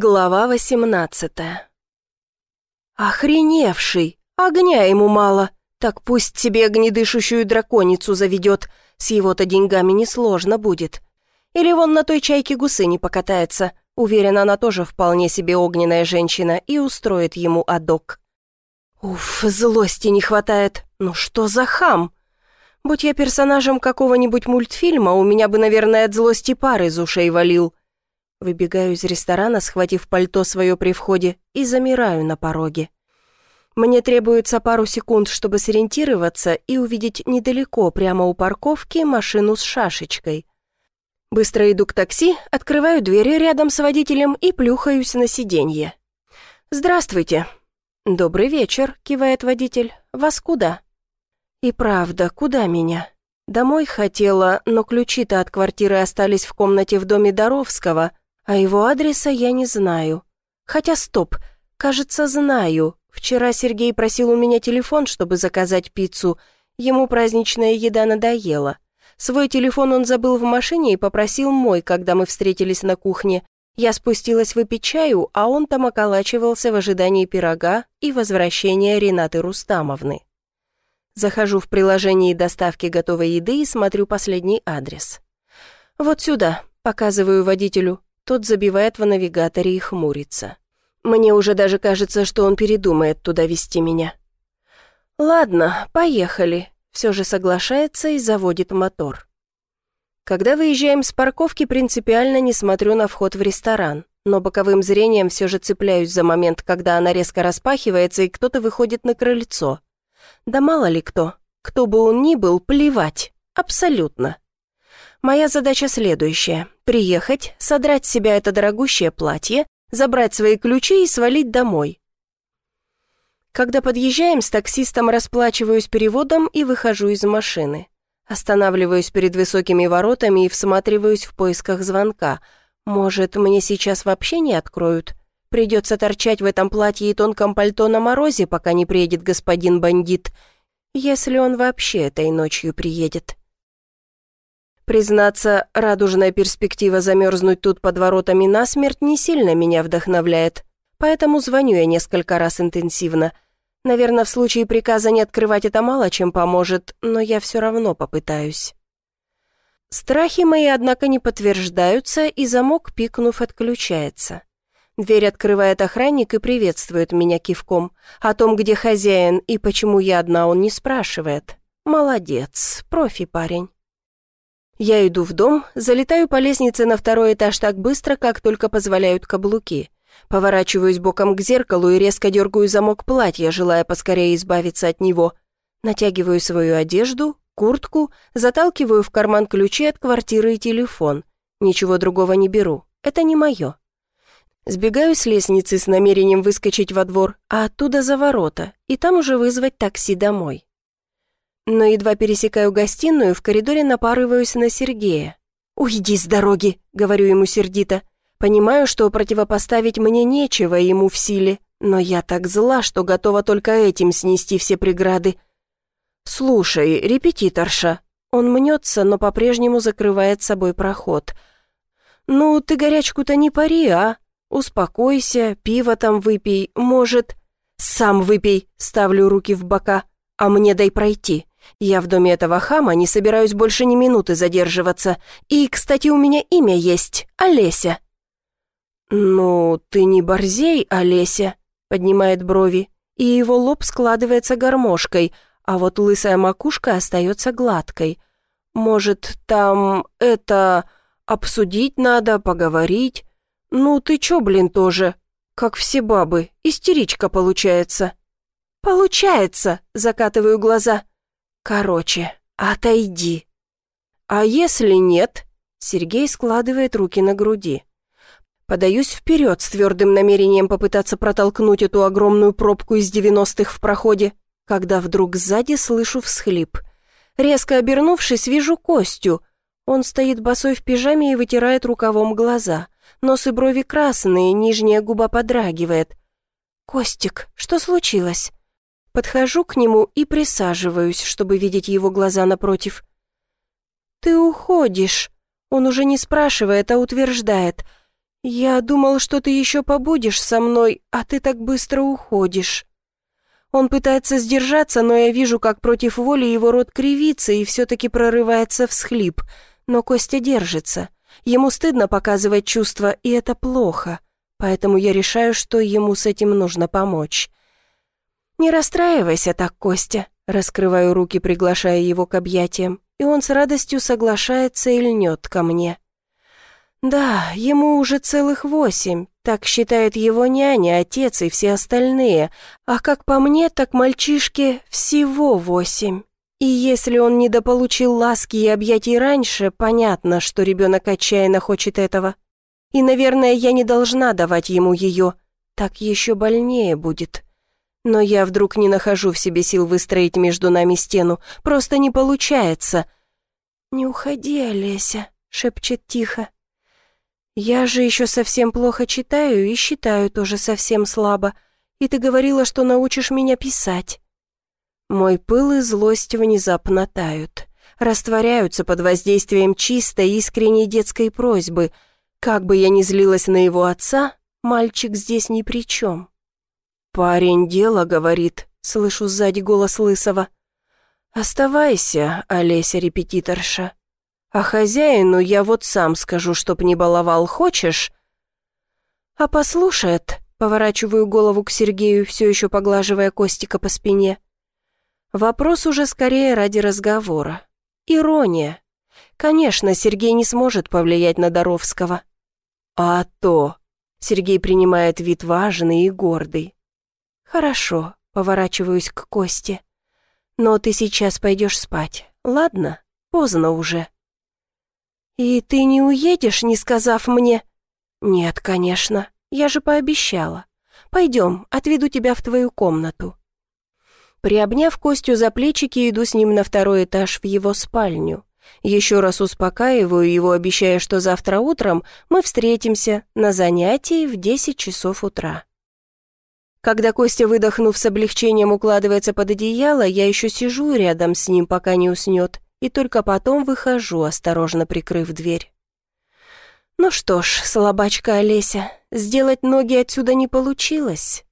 Глава восемнадцатая. Охреневший! Огня ему мало. Так пусть себе огнедышащую драконицу заведет. С его-то деньгами несложно будет. Или вон на той чайке гусы не покатается. Уверена, она тоже вполне себе огненная женщина и устроит ему адок. Уф, злости не хватает. Ну что за хам? Будь я персонажем какого-нибудь мультфильма, у меня бы, наверное, от злости пар из ушей валил. Выбегаю из ресторана, схватив пальто свое при входе, и замираю на пороге. Мне требуется пару секунд, чтобы сориентироваться и увидеть недалеко, прямо у парковки, машину с шашечкой. Быстро иду к такси, открываю двери рядом с водителем и плюхаюсь на сиденье. «Здравствуйте». «Добрый вечер», — кивает водитель. «Вас куда?» «И правда, куда меня?» «Домой хотела, но ключи-то от квартиры остались в комнате в доме Доровского, а его адреса я не знаю. Хотя стоп, кажется, знаю. Вчера Сергей просил у меня телефон, чтобы заказать пиццу. Ему праздничная еда надоела. Свой телефон он забыл в машине и попросил мой, когда мы встретились на кухне. Я спустилась выпить чаю, а он там околачивался в ожидании пирога и возвращения Ренаты Рустамовны. Захожу в приложение доставки готовой еды и смотрю последний адрес. «Вот сюда», — показываю водителю. Тот забивает в навигаторе и хмурится. Мне уже даже кажется, что он передумает туда вести меня. «Ладно, поехали», — все же соглашается и заводит мотор. Когда выезжаем с парковки, принципиально не смотрю на вход в ресторан, но боковым зрением все же цепляюсь за момент, когда она резко распахивается и кто-то выходит на крыльцо. Да мало ли кто, кто бы он ни был, плевать, абсолютно. Моя задача следующая – приехать, содрать с себя это дорогущее платье, забрать свои ключи и свалить домой. Когда подъезжаем, с таксистом расплачиваюсь переводом и выхожу из машины. Останавливаюсь перед высокими воротами и всматриваюсь в поисках звонка. Может, мне сейчас вообще не откроют? Придется торчать в этом платье и тонком пальто на морозе, пока не приедет господин бандит, если он вообще этой ночью приедет. Признаться, радужная перспектива замерзнуть тут под воротами насмерть не сильно меня вдохновляет, поэтому звоню я несколько раз интенсивно. Наверное, в случае приказа не открывать это мало чем поможет, но я все равно попытаюсь. Страхи мои, однако, не подтверждаются, и замок, пикнув, отключается. Дверь открывает охранник и приветствует меня кивком. О том, где хозяин и почему я одна, он не спрашивает. Молодец, профи парень. Я иду в дом, залетаю по лестнице на второй этаж так быстро, как только позволяют каблуки. Поворачиваюсь боком к зеркалу и резко дергаю замок платья, желая поскорее избавиться от него. Натягиваю свою одежду, куртку, заталкиваю в карман ключи от квартиры и телефон. Ничего другого не беру. Это не мое. Сбегаю с лестницы с намерением выскочить во двор, а оттуда за ворота, и там уже вызвать такси домой. Но едва пересекаю гостиную, в коридоре напарываюсь на Сергея. «Уйди с дороги», — говорю ему сердито. Понимаю, что противопоставить мне нечего ему в силе, но я так зла, что готова только этим снести все преграды. «Слушай, репетиторша». Он мнется, но по-прежнему закрывает собой проход. «Ну, ты горячку-то не пари, а? Успокойся, пиво там выпей, может...» «Сам выпей», — ставлю руки в бока, «а мне дай пройти». Я в доме этого хама не собираюсь больше ни минуты задерживаться. И, кстати, у меня имя есть — Олеся». «Ну, ты не борзей, Олеся», — поднимает брови, и его лоб складывается гармошкой, а вот лысая макушка остается гладкой. «Может, там это... обсудить надо, поговорить? Ну, ты чё, блин, тоже? Как все бабы, истеричка получается». «Получается», — закатываю глаза. «Короче, отойди». «А если нет?» Сергей складывает руки на груди. Подаюсь вперед с твердым намерением попытаться протолкнуть эту огромную пробку из девяностых в проходе, когда вдруг сзади слышу всхлип. Резко обернувшись, вижу Костю. Он стоит босой в пижаме и вытирает рукавом глаза. Нос и брови красные, нижняя губа подрагивает. «Костик, что случилось?» Подхожу к нему и присаживаюсь, чтобы видеть его глаза напротив. «Ты уходишь!» Он уже не спрашивает, а утверждает. «Я думал, что ты еще побудешь со мной, а ты так быстро уходишь». Он пытается сдержаться, но я вижу, как против воли его рот кривится и все-таки прорывается всхлип. Но Костя держится. Ему стыдно показывать чувства, и это плохо. Поэтому я решаю, что ему с этим нужно помочь. «Не расстраивайся так, Костя», — раскрываю руки, приглашая его к объятиям, и он с радостью соглашается и льнет ко мне. «Да, ему уже целых восемь, так считает его няня, отец и все остальные, а как по мне, так мальчишке всего восемь. И если он недополучил ласки и объятий раньше, понятно, что ребенок отчаянно хочет этого. И, наверное, я не должна давать ему ее, так еще больнее будет». Но я вдруг не нахожу в себе сил выстроить между нами стену. Просто не получается. «Не уходи, Олеся», — шепчет тихо. «Я же еще совсем плохо читаю и считаю тоже совсем слабо. И ты говорила, что научишь меня писать». Мой пыл и злость внезапно тают. Растворяются под воздействием чистой, искренней детской просьбы. Как бы я ни злилась на его отца, мальчик здесь ни при чем. «Парень дело говорит», — слышу сзади голос Лысого. «Оставайся, Олеся-репетиторша. А хозяину я вот сам скажу, чтоб не баловал, хочешь?» «А послушает», — поворачиваю голову к Сергею, все еще поглаживая Костика по спине. Вопрос уже скорее ради разговора. Ирония. Конечно, Сергей не сможет повлиять на Доровского. А то. Сергей принимает вид важный и гордый. «Хорошо», — поворачиваюсь к Косте. «Но ты сейчас пойдешь спать, ладно? Поздно уже». «И ты не уедешь, не сказав мне?» «Нет, конечно, я же пообещала. Пойдем, отведу тебя в твою комнату». Приобняв Костю за плечики, иду с ним на второй этаж в его спальню. Еще раз успокаиваю его, обещая, что завтра утром мы встретимся на занятии в 10 часов утра. Когда Костя, выдохнув с облегчением, укладывается под одеяло, я еще сижу рядом с ним, пока не уснет, и только потом выхожу, осторожно прикрыв дверь. Ну что ж, слабачка Олеся, сделать ноги отсюда не получилось.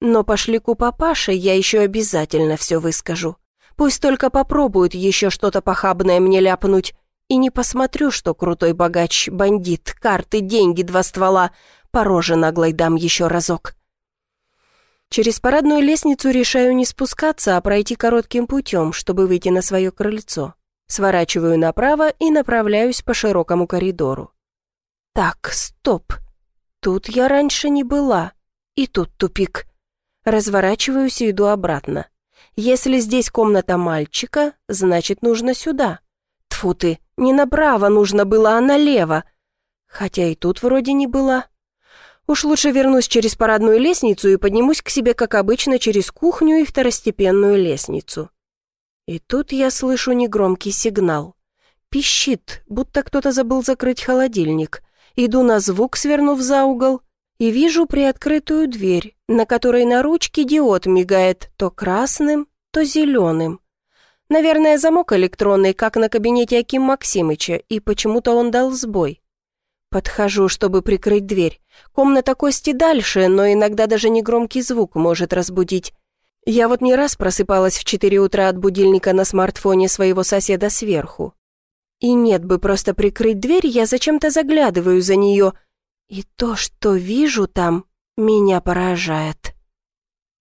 Но пошли к папаше, я еще обязательно все выскажу. Пусть только попробуют еще что-то похабное мне ляпнуть, и не посмотрю, что крутой богач, бандит, карты, деньги, два ствола, по роже наглой дам еще разок. Через парадную лестницу решаю не спускаться, а пройти коротким путем, чтобы выйти на свое крыльцо. Сворачиваю направо и направляюсь по широкому коридору. Так, стоп. Тут я раньше не была. И тут тупик. Разворачиваюсь и иду обратно. Если здесь комната мальчика, значит, нужно сюда. Тфу ты, не направо нужно было, а налево. Хотя и тут вроде не была. Уж лучше вернусь через парадную лестницу и поднимусь к себе, как обычно, через кухню и второстепенную лестницу. И тут я слышу негромкий сигнал. Пищит, будто кто-то забыл закрыть холодильник. Иду на звук, свернув за угол, и вижу приоткрытую дверь, на которой на ручке диод мигает то красным, то зеленым. Наверное, замок электронный, как на кабинете Аким Максимыча, и почему-то он дал сбой. Подхожу, чтобы прикрыть дверь. Комната Кости дальше, но иногда даже негромкий звук может разбудить. Я вот не раз просыпалась в 4 утра от будильника на смартфоне своего соседа сверху. И нет бы просто прикрыть дверь, я зачем-то заглядываю за нее. И то, что вижу там, меня поражает.